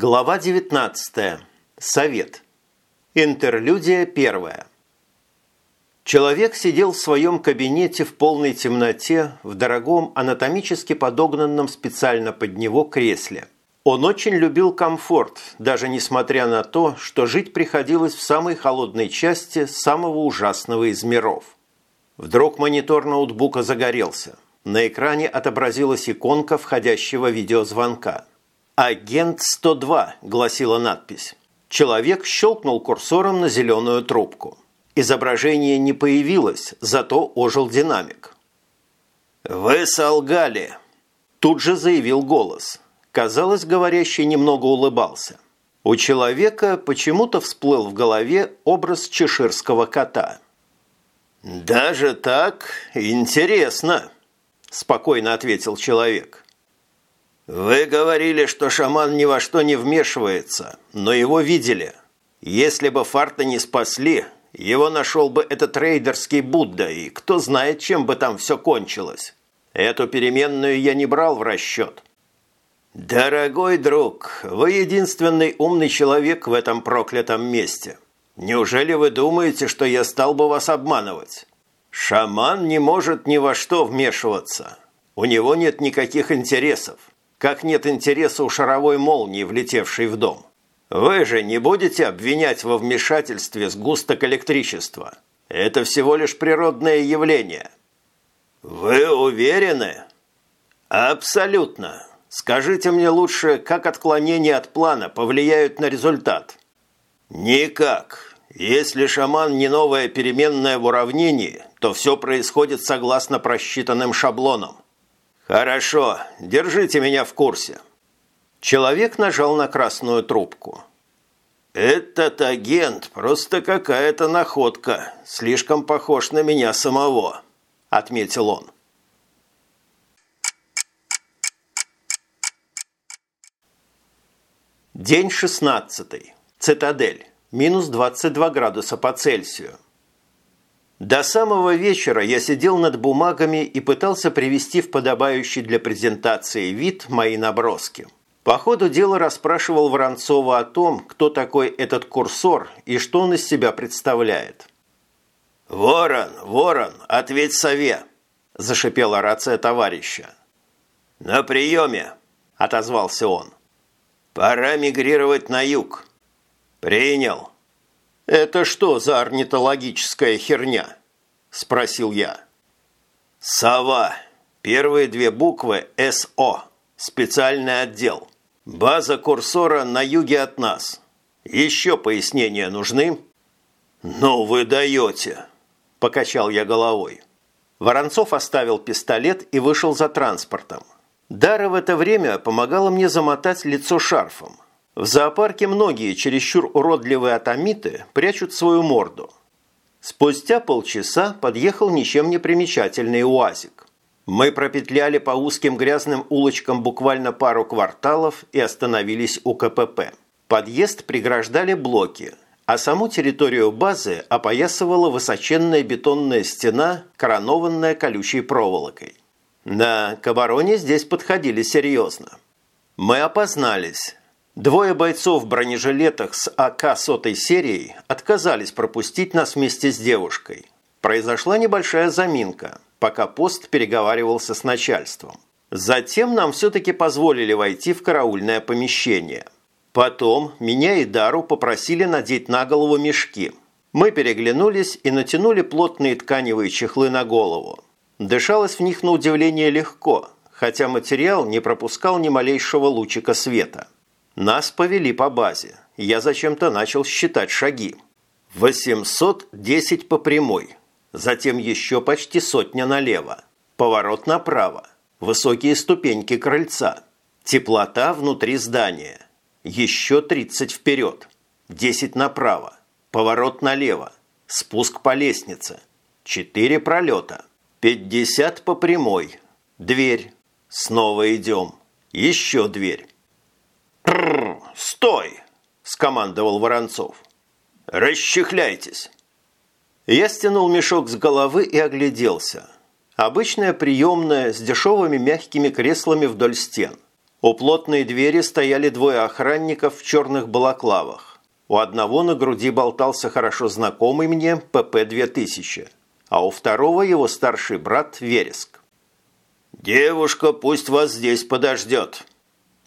Глава 19. Совет. Интерлюдия первая. Человек сидел в своем кабинете в полной темноте, в дорогом анатомически подогнанном специально под него кресле. Он очень любил комфорт, даже несмотря на то, что жить приходилось в самой холодной части самого ужасного из миров. Вдруг монитор ноутбука загорелся. На экране отобразилась иконка входящего видеозвонка – «Агент 102», – гласила надпись. Человек щелкнул курсором на зеленую трубку. Изображение не появилось, зато ожил динамик. «Вы солгали!» – тут же заявил голос. Казалось, говорящий немного улыбался. У человека почему-то всплыл в голове образ чеширского кота. «Даже так? Интересно!» – спокойно ответил человек. «Вы говорили, что шаман ни во что не вмешивается, но его видели. Если бы Фарта не спасли, его нашел бы этот рейдерский Будда, и кто знает, чем бы там все кончилось. Эту переменную я не брал в расчет». «Дорогой друг, вы единственный умный человек в этом проклятом месте. Неужели вы думаете, что я стал бы вас обманывать? Шаман не может ни во что вмешиваться. У него нет никаких интересов как нет интереса у шаровой молнии, влетевшей в дом. Вы же не будете обвинять во вмешательстве сгусток электричества. Это всего лишь природное явление. Вы уверены? Абсолютно. Скажите мне лучше, как отклонения от плана повлияют на результат? Никак. Если шаман не новая переменная в уравнении, то все происходит согласно просчитанным шаблонам. «Хорошо, держите меня в курсе». Человек нажал на красную трубку. «Этот агент просто какая-то находка, слишком похож на меня самого», – отметил он. День шестнадцатый. Цитадель. Минус 22 градуса по Цельсию. До самого вечера я сидел над бумагами и пытался привести в подобающий для презентации вид мои наброски. По ходу дела расспрашивал Воронцова о том, кто такой этот курсор и что он из себя представляет. «Ворон, ворон, ответь сове!» – зашипела рация товарища. «На приеме!» – отозвался он. «Пора мигрировать на юг». «Принял». «Это что за орнитологическая херня?» – спросил я. «Сова. Первые две буквы СО. Специальный отдел. База курсора на юге от нас. Еще пояснения нужны?» «Ну вы даете!» – покачал я головой. Воронцов оставил пистолет и вышел за транспортом. Дара в это время помогала мне замотать лицо шарфом – в зоопарке многие чересчур уродливые атомиты прячут свою морду. Спустя полчаса подъехал ничем не примечательный УАЗик. Мы пропетляли по узким грязным улочкам буквально пару кварталов и остановились у КПП. Подъезд преграждали блоки, а саму территорию базы опоясывала высоченная бетонная стена, коронованная колючей проволокой. Да, к обороне здесь подходили серьезно. Мы опознались, Двое бойцов в бронежилетах с АК сотой серии отказались пропустить нас вместе с девушкой. Произошла небольшая заминка, пока пост переговаривался с начальством. Затем нам все-таки позволили войти в караульное помещение. Потом меня и Дару попросили надеть на голову мешки. Мы переглянулись и натянули плотные тканевые чехлы на голову. Дышалось в них на удивление легко, хотя материал не пропускал ни малейшего лучика света. Нас повели по базе. Я зачем-то начал считать шаги. 810 по прямой. Затем еще почти сотня налево. Поворот направо. Высокие ступеньки крыльца. Теплота внутри здания. Еще 30 вперед. 10 направо. Поворот налево. Спуск по лестнице. 4 пролета. 50 по прямой. Дверь. Снова идем. Еще дверь. «Прррр, стой!» – скомандовал Воронцов. «Расчехляйтесь!» Я стянул мешок с головы и огляделся. Обычная приемная с дешевыми мягкими креслами вдоль стен. У плотной двери стояли двое охранников в черных балаклавах. У одного на груди болтался хорошо знакомый мне ПП-2000, а у второго его старший брат Вереск. «Девушка пусть вас здесь подождет», –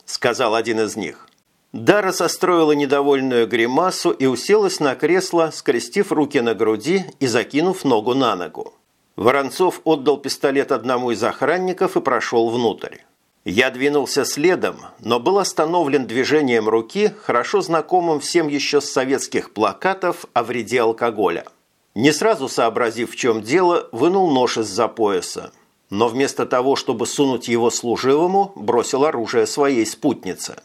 сказал один из них. Дара состроила недовольную гримасу и уселась на кресло, скрестив руки на груди и закинув ногу на ногу. Воронцов отдал пистолет одному из охранников и прошел внутрь. Я двинулся следом, но был остановлен движением руки, хорошо знакомым всем еще с советских плакатов о вреде алкоголя. Не сразу сообразив, в чем дело, вынул нож из-за пояса. Но вместо того, чтобы сунуть его служивому, бросил оружие своей спутнице.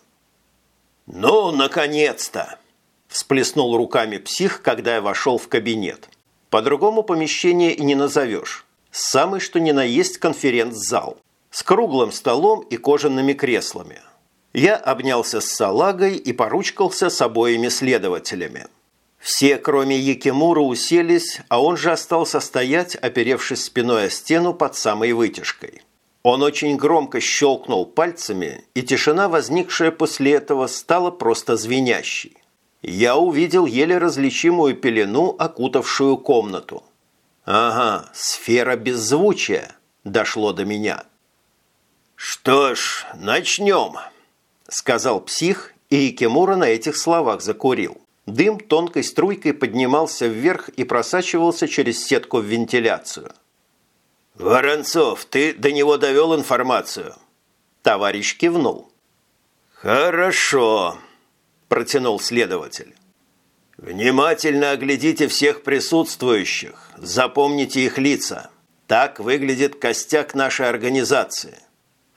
«Ну, наконец-то!» – всплеснул руками псих, когда я вошел в кабинет. По-другому помещение и не назовешь. Самый что ни на есть конференц-зал с круглым столом и кожаными креслами. Я обнялся с салагой и поручкался с обоими следователями. Все, кроме Якимура, уселись, а он же остался стоять, оперевшись спиной о стену под самой вытяжкой. Он очень громко щелкнул пальцами, и тишина, возникшая после этого, стала просто звенящей. Я увидел еле различимую пелену, окутавшую комнату. «Ага, сфера беззвучия», – дошло до меня – «Что ж, начнем», – сказал псих, и Икемура на этих словах закурил. Дым тонкой струйкой поднимался вверх и просачивался через сетку в вентиляцию. «Воронцов, ты до него довел информацию?» Товарищ кивнул. «Хорошо», – протянул следователь. «Внимательно оглядите всех присутствующих, запомните их лица. Так выглядит костяк нашей организации.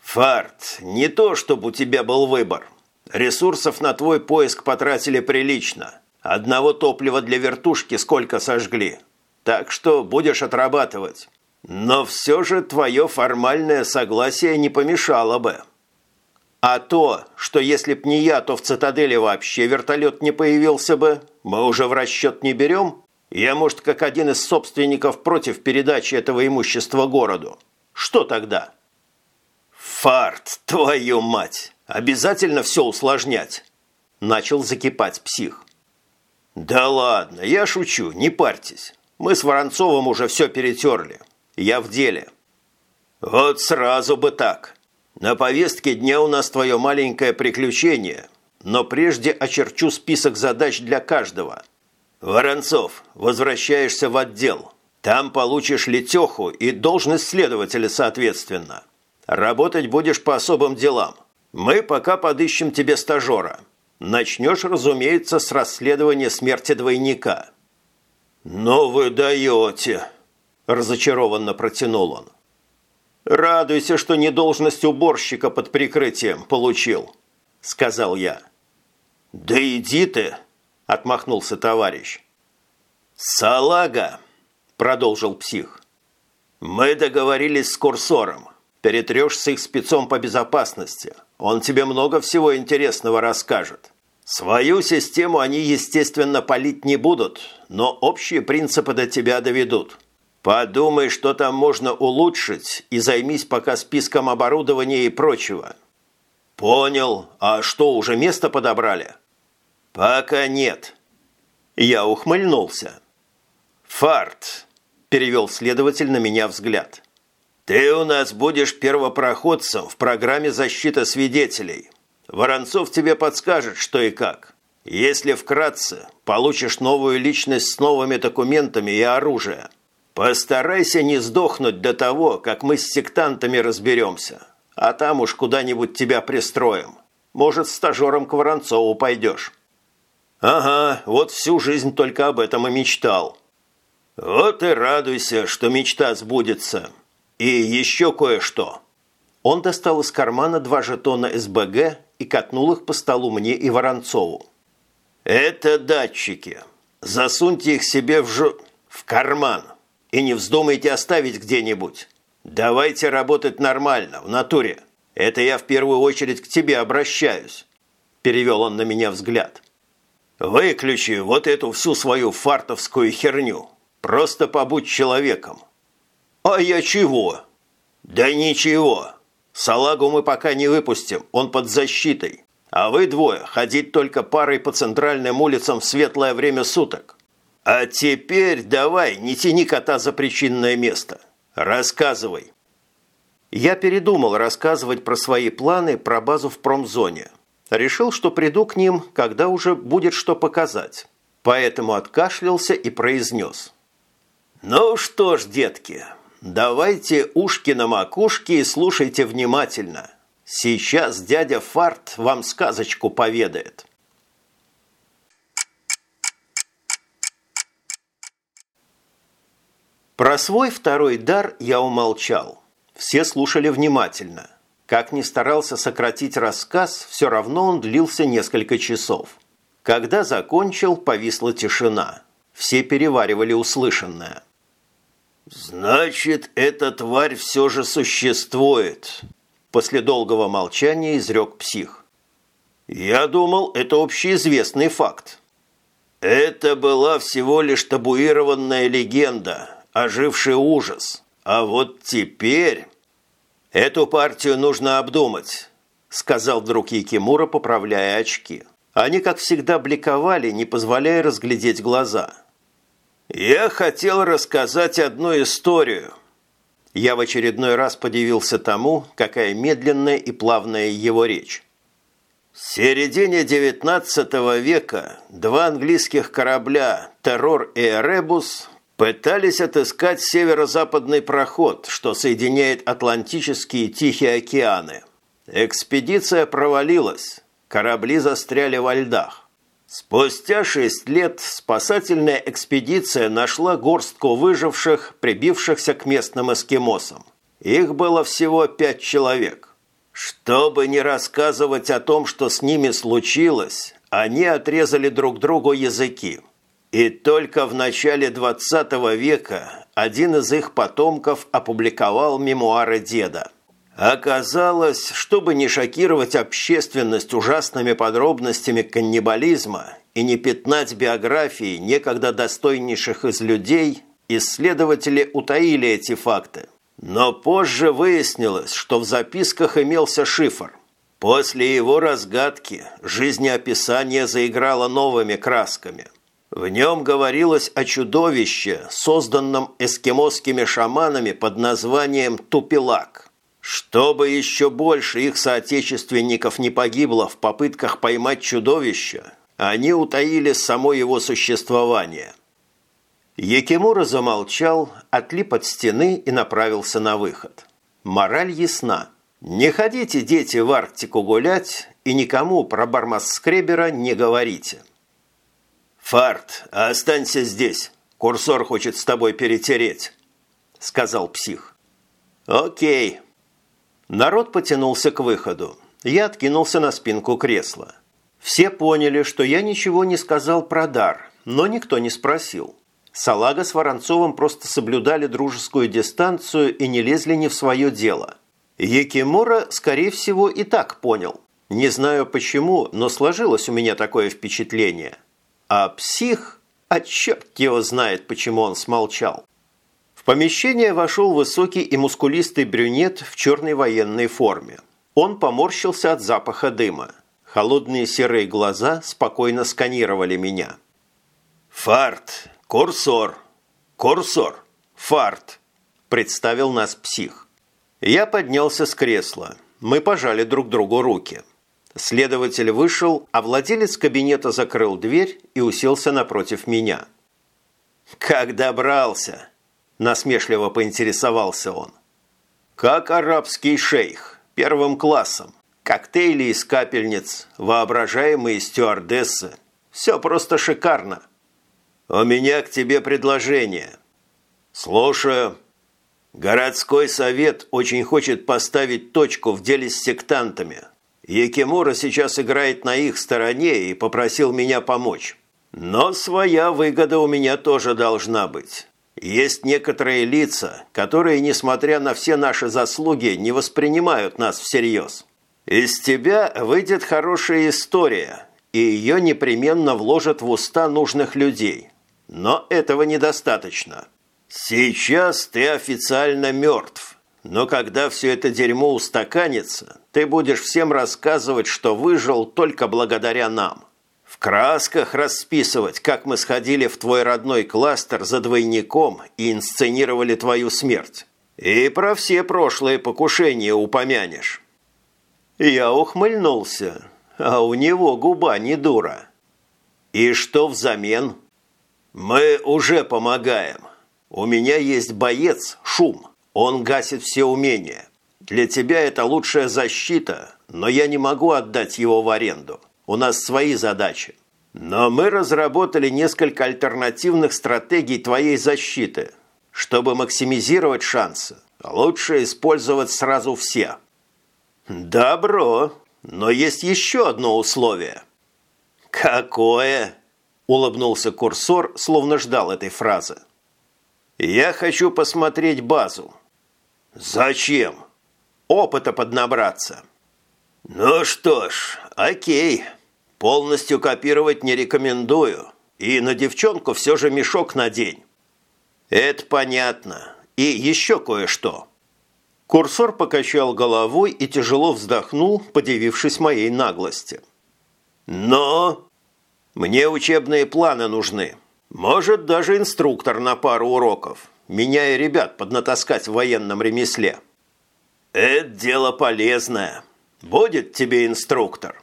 «Фарт, не то, чтобы у тебя был выбор. Ресурсов на твой поиск потратили прилично. Одного топлива для вертушки сколько сожгли. Так что будешь отрабатывать. Но все же твое формальное согласие не помешало бы». А то, что если б не я, то в цитадели вообще вертолет не появился бы, мы уже в расчет не берем? Я, может, как один из собственников против передачи этого имущества городу. Что тогда?» «Фарт, твою мать! Обязательно все усложнять!» Начал закипать псих. «Да ладно, я шучу, не парьтесь. Мы с Воронцовым уже все перетерли. Я в деле». «Вот сразу бы так. На повестке дня у нас твое маленькое приключение, но прежде очерчу список задач для каждого. Воронцов, возвращаешься в отдел. Там получишь летеху и должность следователя соответственно. Работать будешь по особым делам. Мы пока подыщем тебе стажера. Начнешь, разумеется, с расследования смерти двойника». «Но вы даете!» – разочарованно протянул он. «Радуйся, что не должность уборщика под прикрытием получил», – сказал я. «Да иди ты!» – отмахнулся товарищ. «Салага!» – продолжил псих. «Мы договорились с курсором. Перетрешь с их спецом по безопасности. Он тебе много всего интересного расскажет. Свою систему они, естественно, палить не будут, но общие принципы до тебя доведут. Подумай, что там можно улучшить, и займись пока списком оборудования и прочего. Понял. А что, уже место подобрали? Пока нет. Я ухмыльнулся. Фарт, перевел следователь на меня взгляд. «Ты у нас будешь первопроходцем в программе защиты свидетелей. Воронцов тебе подскажет, что и как. Если вкратце, получишь новую личность с новыми документами и оружием. Постарайся не сдохнуть до того, как мы с сектантами разберемся. А там уж куда-нибудь тебя пристроим. Может, стажером к Воронцову пойдешь». «Ага, вот всю жизнь только об этом и мечтал». «Вот и радуйся, что мечта сбудется». «И еще кое-что». Он достал из кармана два жетона СБГ и катнул их по столу мне и Воронцову. «Это датчики. Засуньте их себе в ж... в карман и не вздумайте оставить где-нибудь. Давайте работать нормально, в натуре. Это я в первую очередь к тебе обращаюсь», – перевел он на меня взгляд. «Выключи вот эту всю свою фартовскую херню. Просто побудь человеком. «А я чего?» «Да ничего. Салагу мы пока не выпустим, он под защитой. А вы двое ходить только парой по центральным улицам в светлое время суток. А теперь давай, не тяни кота за причинное место. Рассказывай. Я передумал рассказывать про свои планы про базу в промзоне. Решил, что приду к ним, когда уже будет что показать. Поэтому откашлялся и произнес. «Ну что ж, детки, давайте ушки на макушке и слушайте внимательно. Сейчас дядя Фарт вам сказочку поведает». Про свой второй дар я умолчал. Все слушали внимательно. Как ни старался сократить рассказ, все равно он длился несколько часов. Когда закончил, повисла тишина. Все переваривали услышанное. «Значит, эта тварь все же существует», – после долгого молчания изрек псих. «Я думал, это общеизвестный факт». «Это была всего лишь табуированная легенда, оживший ужас. А вот теперь...» «Эту партию нужно обдумать», – сказал вдруг Якимура, поправляя очки. Они, как всегда, бликовали, не позволяя разглядеть глаза. «Я хотел рассказать одну историю». Я в очередной раз подивился тому, какая медленная и плавная его речь. В середине XIX века два английских корабля «Террор» и «Эребус» Пытались отыскать северо-западный проход, что соединяет Атлантические и Тихие океаны. Экспедиция провалилась, корабли застряли во льдах. Спустя шесть лет спасательная экспедиция нашла горстку выживших, прибившихся к местным эскимосам. Их было всего пять человек. Чтобы не рассказывать о том, что с ними случилось, они отрезали друг другу языки. И только в начале 20 века один из их потомков опубликовал мемуары деда. Оказалось, чтобы не шокировать общественность ужасными подробностями каннибализма и не пятнать биографии некогда достойнейших из людей, исследователи утаили эти факты. Но позже выяснилось, что в записках имелся шифр. После его разгадки жизнеописание заиграло новыми красками – в нем говорилось о чудовище, созданном эскимосскими шаманами под названием Тупилак. Чтобы еще больше их соотечественников не погибло в попытках поймать чудовище, они утаили само его существование. Якимура замолчал, отлип от стены и направился на выход. Мораль ясна. Не ходите, дети, в Арктику гулять и никому про Бармас-скребера не говорите. «Фарт, останься здесь. Курсор хочет с тобой перетереть», – сказал псих. «Окей». Народ потянулся к выходу. Я откинулся на спинку кресла. Все поняли, что я ничего не сказал про дар, но никто не спросил. Салага с Воронцовым просто соблюдали дружескую дистанцию и не лезли ни в свое дело. Якимура, скорее всего, и так понял. Не знаю почему, но сложилось у меня такое впечатление – а псих, а черт его знает, почему он смолчал. Помещение вошел высокий и мускулистый брюнет в черной военной форме. Он поморщился от запаха дыма. Холодные серые глаза спокойно сканировали меня. «Фарт! Курсор! Курсор! Фарт!» – представил нас псих. Я поднялся с кресла. Мы пожали друг другу руки. Следователь вышел, а владелец кабинета закрыл дверь и уселся напротив меня. «Как добрался?» – насмешливо поинтересовался он. «Как арабский шейх, первым классом. Коктейли из капельниц, воображаемые стюардессы. Все просто шикарно. У меня к тебе предложение». «Слушаю». Городской совет очень хочет поставить точку в деле с сектантами – Якимура сейчас играет на их стороне и попросил меня помочь. Но своя выгода у меня тоже должна быть. Есть некоторые лица, которые, несмотря на все наши заслуги, не воспринимают нас всерьез. Из тебя выйдет хорошая история, и ее непременно вложат в уста нужных людей. Но этого недостаточно. Сейчас ты официально мертв, Но когда все это дерьмо устаканится, ты будешь всем рассказывать, что выжил только благодаря нам. Красках расписывать, как мы сходили в твой родной кластер за двойником и инсценировали твою смерть. И про все прошлые покушения упомянешь. Я ухмыльнулся, а у него губа не дура. И что взамен? Мы уже помогаем. У меня есть боец, шум. Он гасит все умения. Для тебя это лучшая защита, но я не могу отдать его в аренду. У нас свои задачи. Но мы разработали несколько альтернативных стратегий твоей защиты. Чтобы максимизировать шансы, лучше использовать сразу все. «Добро, но есть еще одно условие». «Какое?» – улыбнулся курсор, словно ждал этой фразы. «Я хочу посмотреть базу». «Зачем?» «Опыта поднабраться». «Ну что ж, окей. Полностью копировать не рекомендую. И на девчонку все же мешок надень». «Это понятно. И еще кое-что». Курсор покачал головой и тяжело вздохнул, подивившись моей наглости. «Но мне учебные планы нужны. Может, даже инструктор на пару уроков. Меня и ребят поднатаскать в военном ремесле». «Это дело полезное. Будет тебе инструктор».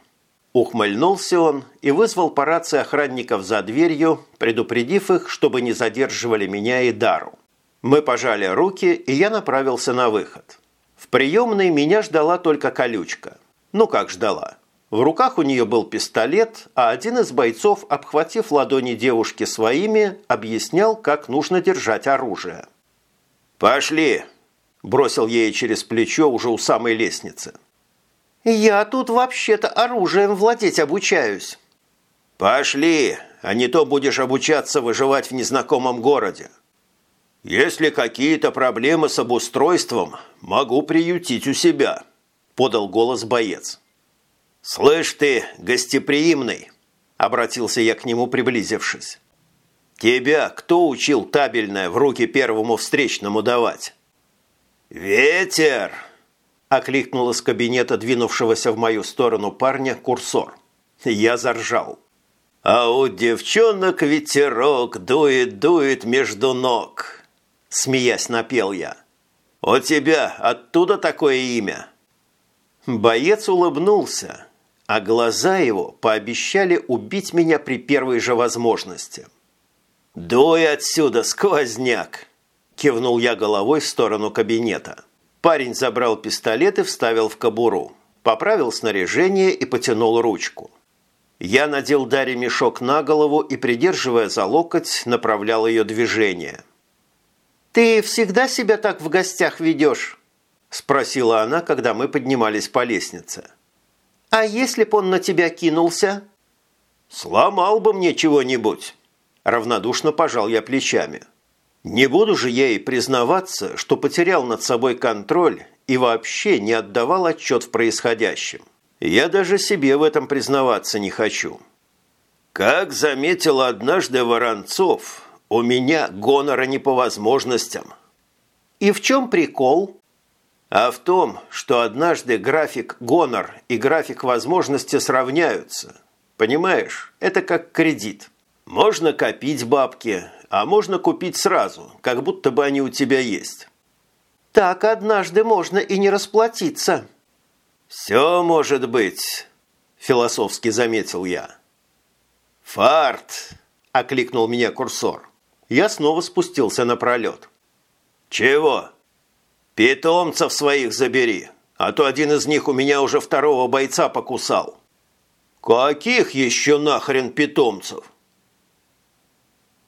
Ухмыльнулся он и вызвал по рации охранников за дверью, предупредив их, чтобы не задерживали меня и Дару. Мы пожали руки, и я направился на выход. В приемной меня ждала только колючка. Ну как ждала? В руках у нее был пистолет, а один из бойцов, обхватив ладони девушки своими, объяснял, как нужно держать оружие. «Пошли!» – бросил ей через плечо уже у самой лестницы. «Я тут вообще-то оружием владеть обучаюсь». «Пошли, а не то будешь обучаться выживать в незнакомом городе. «Если какие-то проблемы с обустройством, могу приютить у себя», – подал голос боец. «Слышь ты, гостеприимный», – обратился я к нему, приблизившись. «Тебя кто учил табельное в руки первому встречному давать?» «Ветер!» – окликнул из кабинета двинувшегося в мою сторону парня курсор. Я заржал. «А у девчонок ветерок дует-дует между ног» смеясь напел я. «У тебя оттуда такое имя?» Боец улыбнулся, а глаза его пообещали убить меня при первой же возможности. «Дуй отсюда, сквозняк!» – кивнул я головой в сторону кабинета. Парень забрал пистолет и вставил в кобуру, поправил снаряжение и потянул ручку. Я надел Даре мешок на голову и, придерживая за локоть, направлял ее движение – «Ты всегда себя так в гостях ведешь?» – спросила она, когда мы поднимались по лестнице. «А если б он на тебя кинулся?» «Сломал бы мне чего-нибудь», – равнодушно пожал я плечами. «Не буду же я ей признаваться, что потерял над собой контроль и вообще не отдавал отчет в происходящем. Я даже себе в этом признаваться не хочу». Как заметил однажды Воронцов, у меня гонора не по возможностям. И в чем прикол? А в том, что однажды график гонор и график возможности сравняются. Понимаешь, это как кредит. Можно копить бабки, а можно купить сразу, как будто бы они у тебя есть. Так однажды можно и не расплатиться. Все может быть, философски заметил я. Фарт, окликнул меня курсор я снова спустился на пролет. «Чего?» «Питомцев своих забери, а то один из них у меня уже второго бойца покусал». «Каких еще нахрен питомцев?»